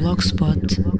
blogspot.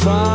far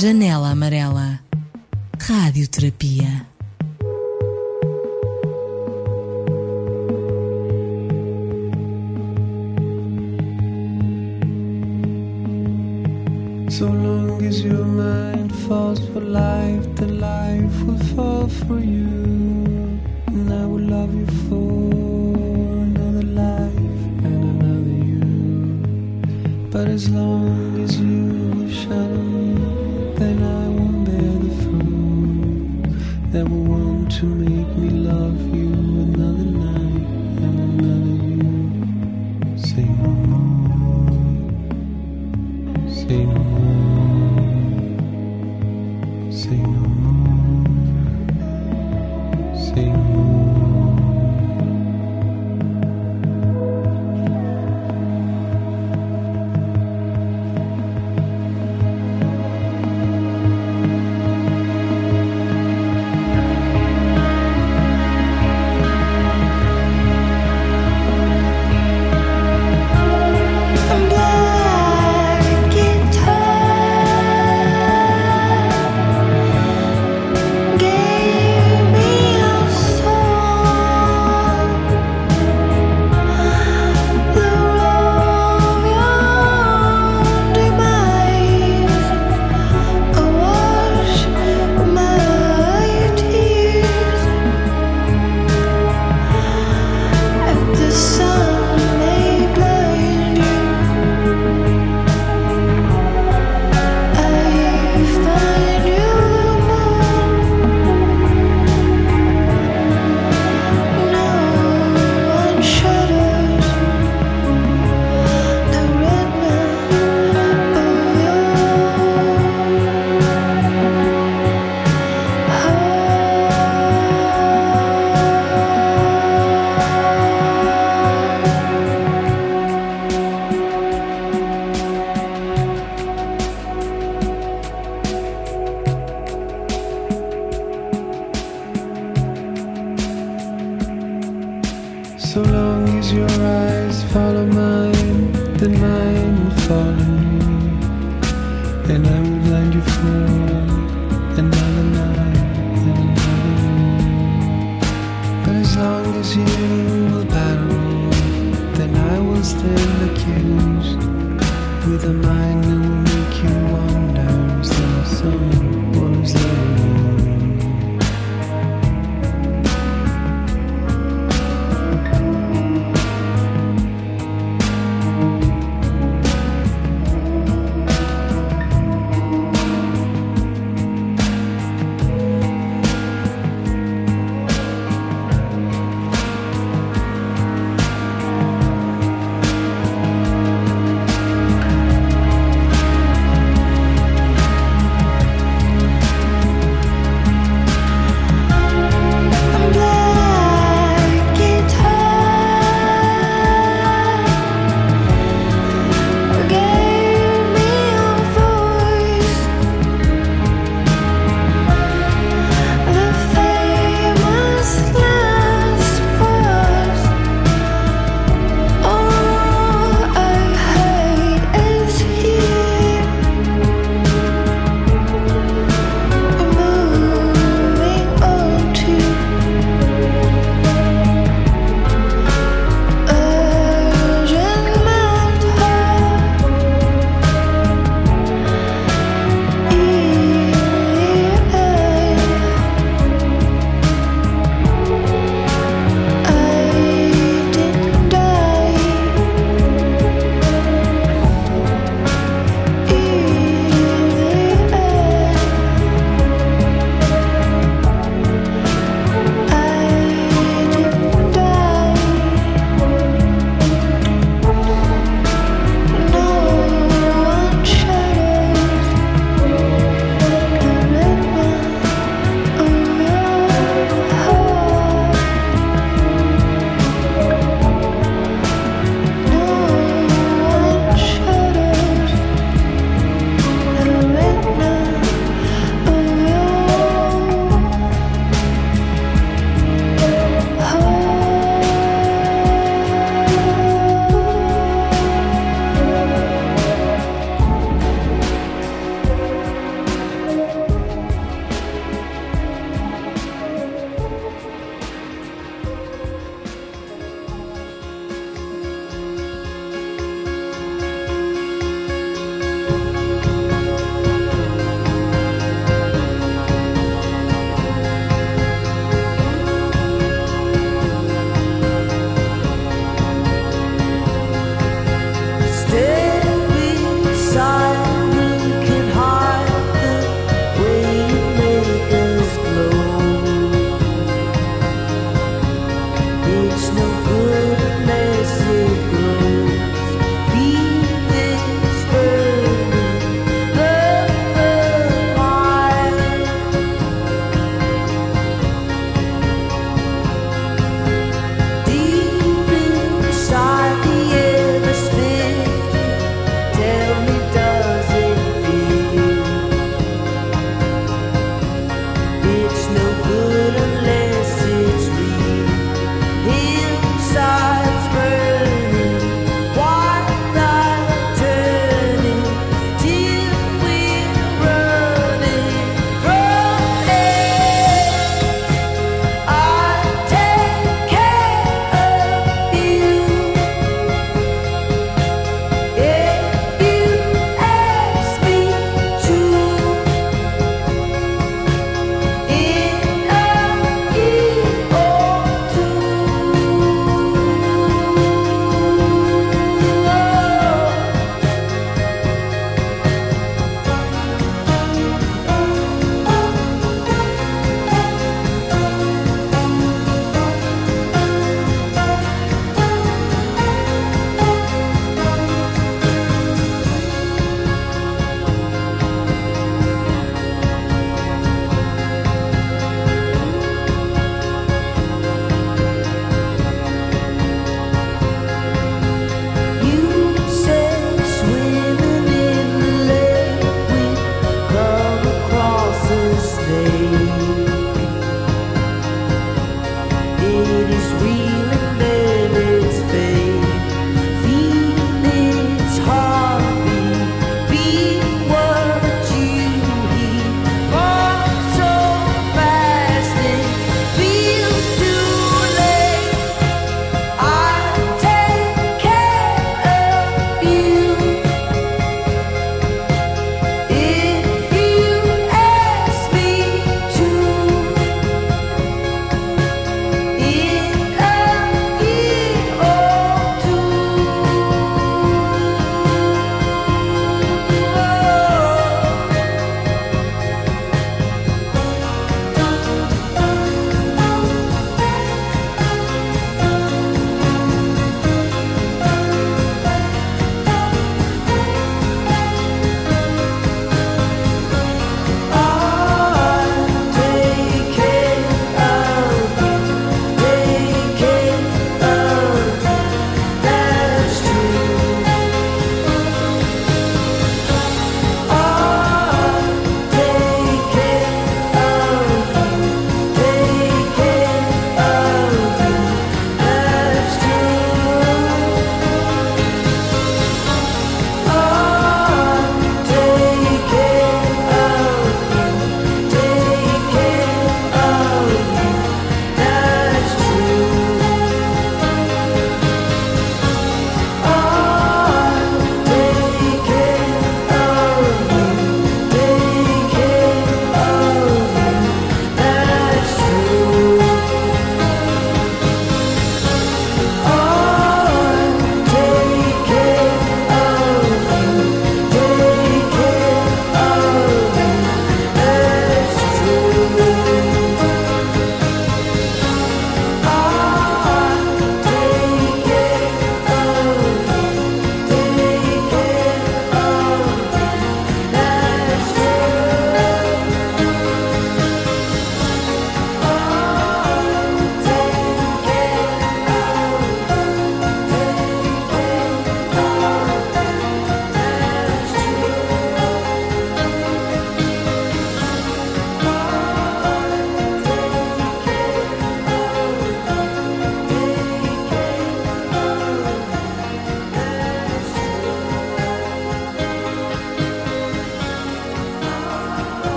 Janela Amarela. Radioterapia.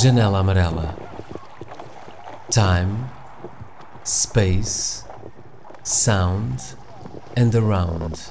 Janela Amarela. Time, space, sound and around.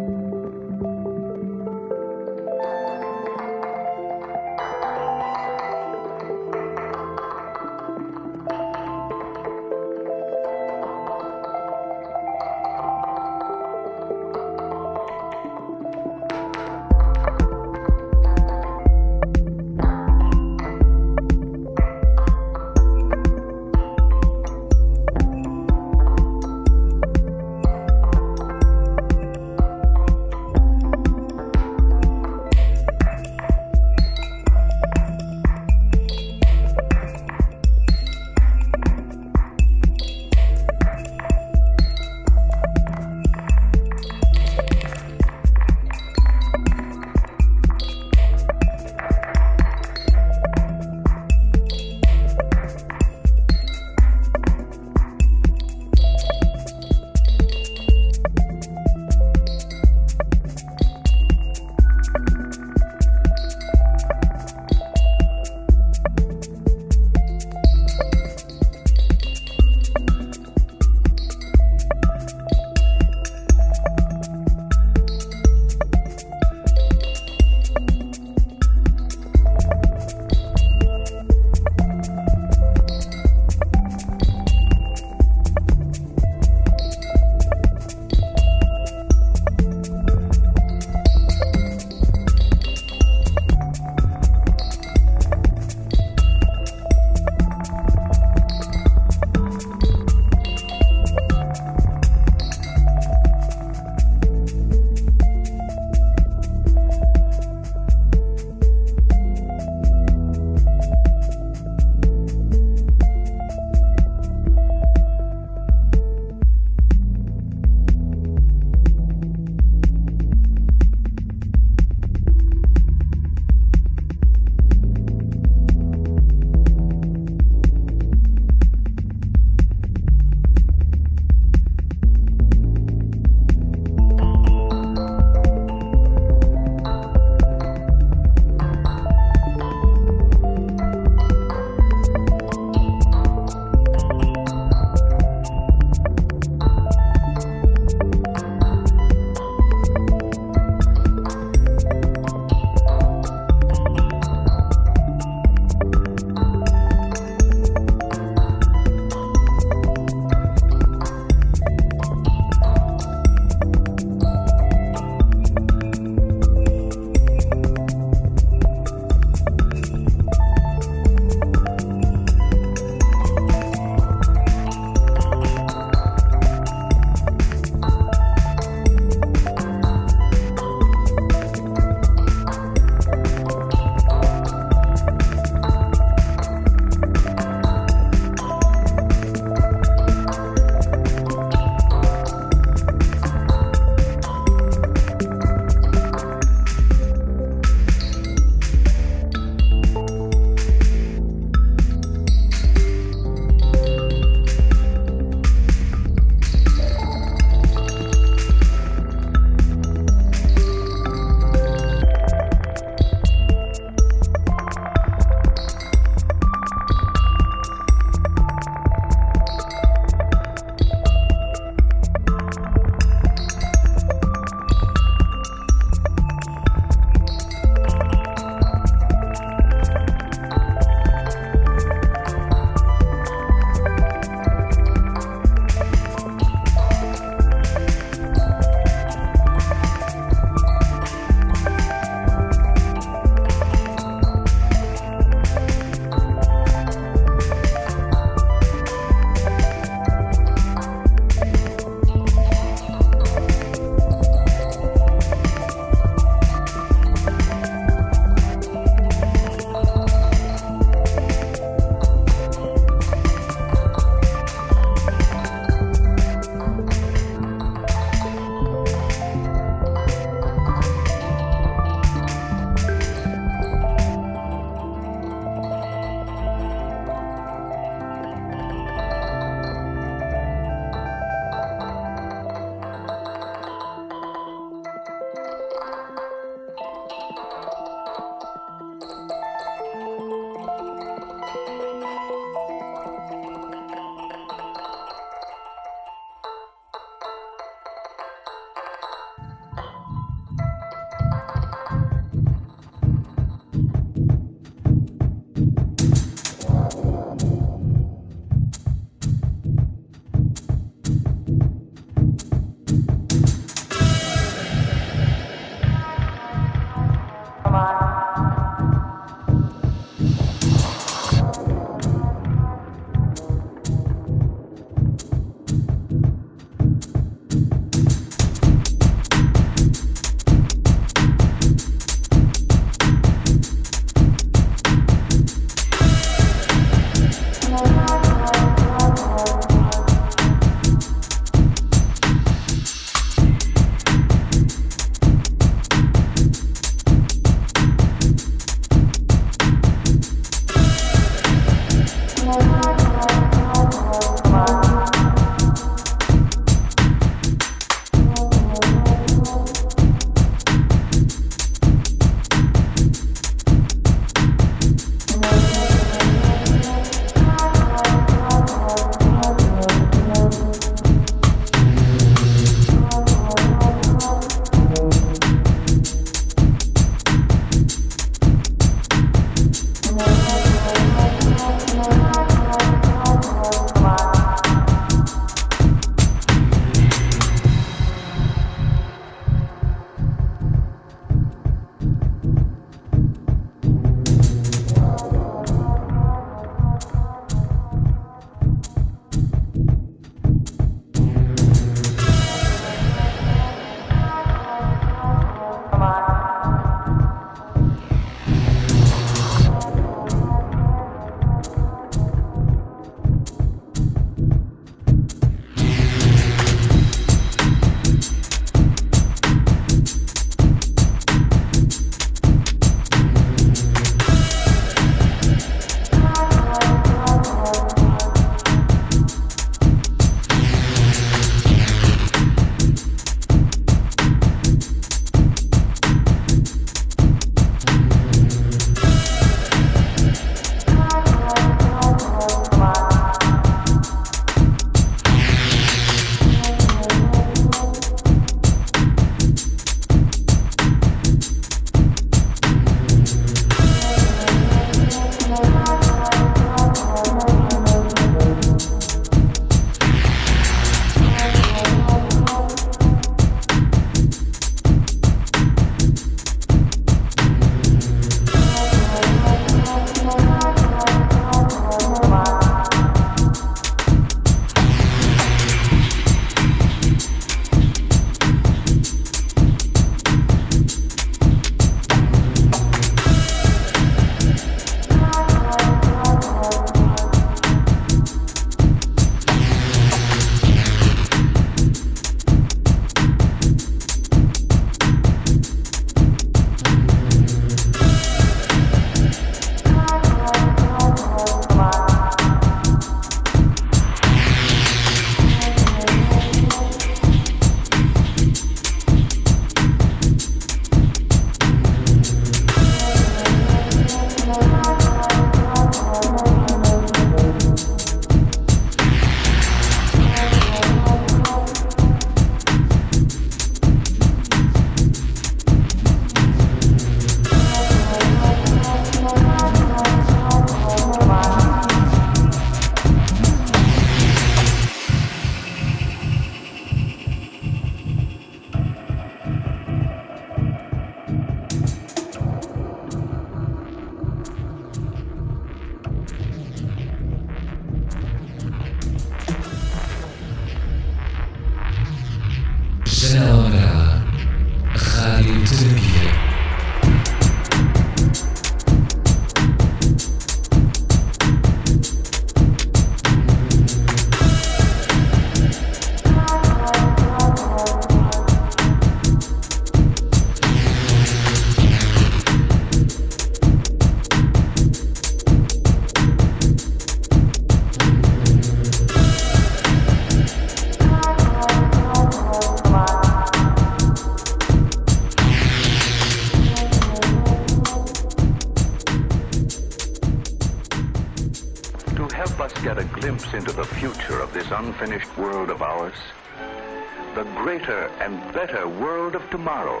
And better world of tomorrow,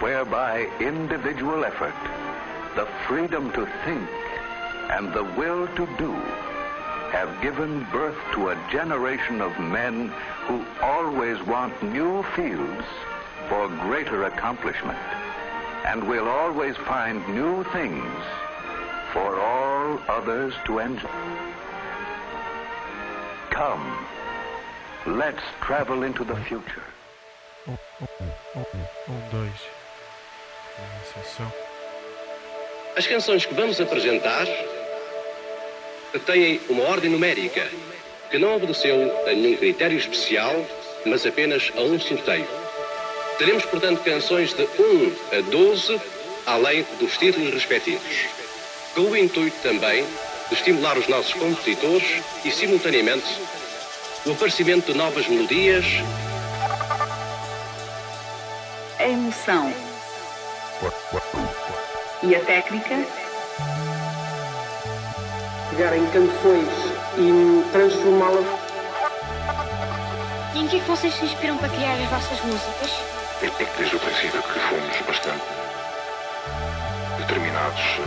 whereby individual effort, the freedom to think, and the will to do have given birth to a generation of men who always want new fields for greater accomplishment and will always find new things for all others to enjoy. Come, let's travel into the future. Um, um, um, um, dois. Atenção. As canções que vamos apresentar têm uma ordem numérica que não obedeceu a nenhum critério especial, mas apenas a um sorteio. Teremos, portanto, canções de 1 a 12, além dos títulos respectivos, com o intuito também de estimular os nossos compositores e, simultaneamente, o aparecimento de novas melodias. A emoção e a técnica pegar em canções e transformá-las. E em que é que vocês se inspiram para criar as vossas músicas? É que desde o princípio que fomos bastante determinados.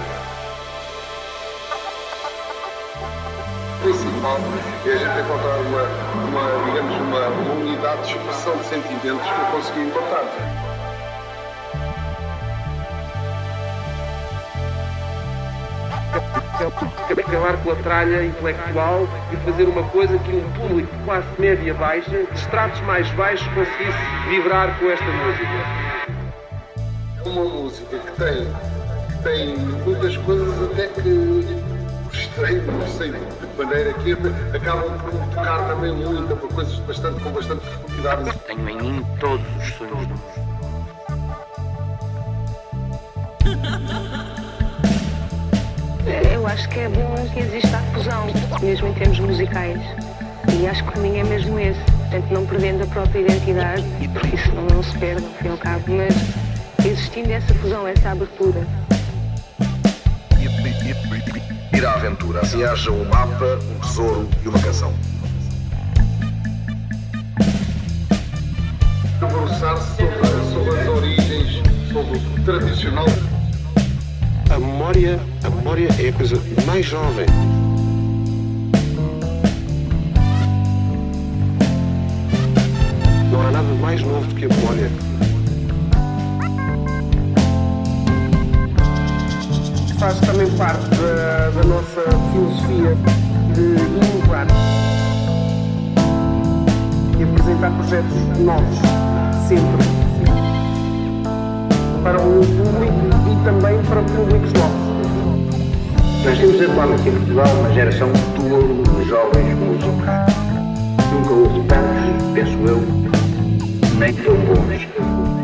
O principal é a gente encontrar uma, uma digamos, uma, uma unidade de expressão de sentimentos que eu consegui encontrar. Acabar com a tralha intelectual e fazer uma coisa que um público de classe média baixa, de estratos mais baixos, conseguisse vibrar com esta música. É uma música que tem, que tem muitas coisas até que estranho, não sei de maneira que acabam por tocar também muito, por coisas bastante, com bastante profundidade. Tenho em mim todos os sonhos do mundo. Acho que é bom que exista a fusão, mesmo em termos musicais. E acho que o caminho é mesmo esse. Portanto, não perdendo a própria identidade, porque isso não, não se perde, ao fim e ao cabo, mas existindo essa fusão, essa abertura. Ir à aventura, assim haja um mapa, um tesouro e uma canção. Debruçar-se sobre, sobre as origens, sobre o tradicional. A memória, a memória é a coisa mais jovem. Não há nada mais novo do que a memória. Faz também parte da, da nossa filosofia de inovar e apresentar projetos novos, sempre para um público e também para públicos novos. Nós temos atualmente em Portugal uma geração de ouro de jovens músicos. Nunca houve tantos, penso eu, nem tão bons.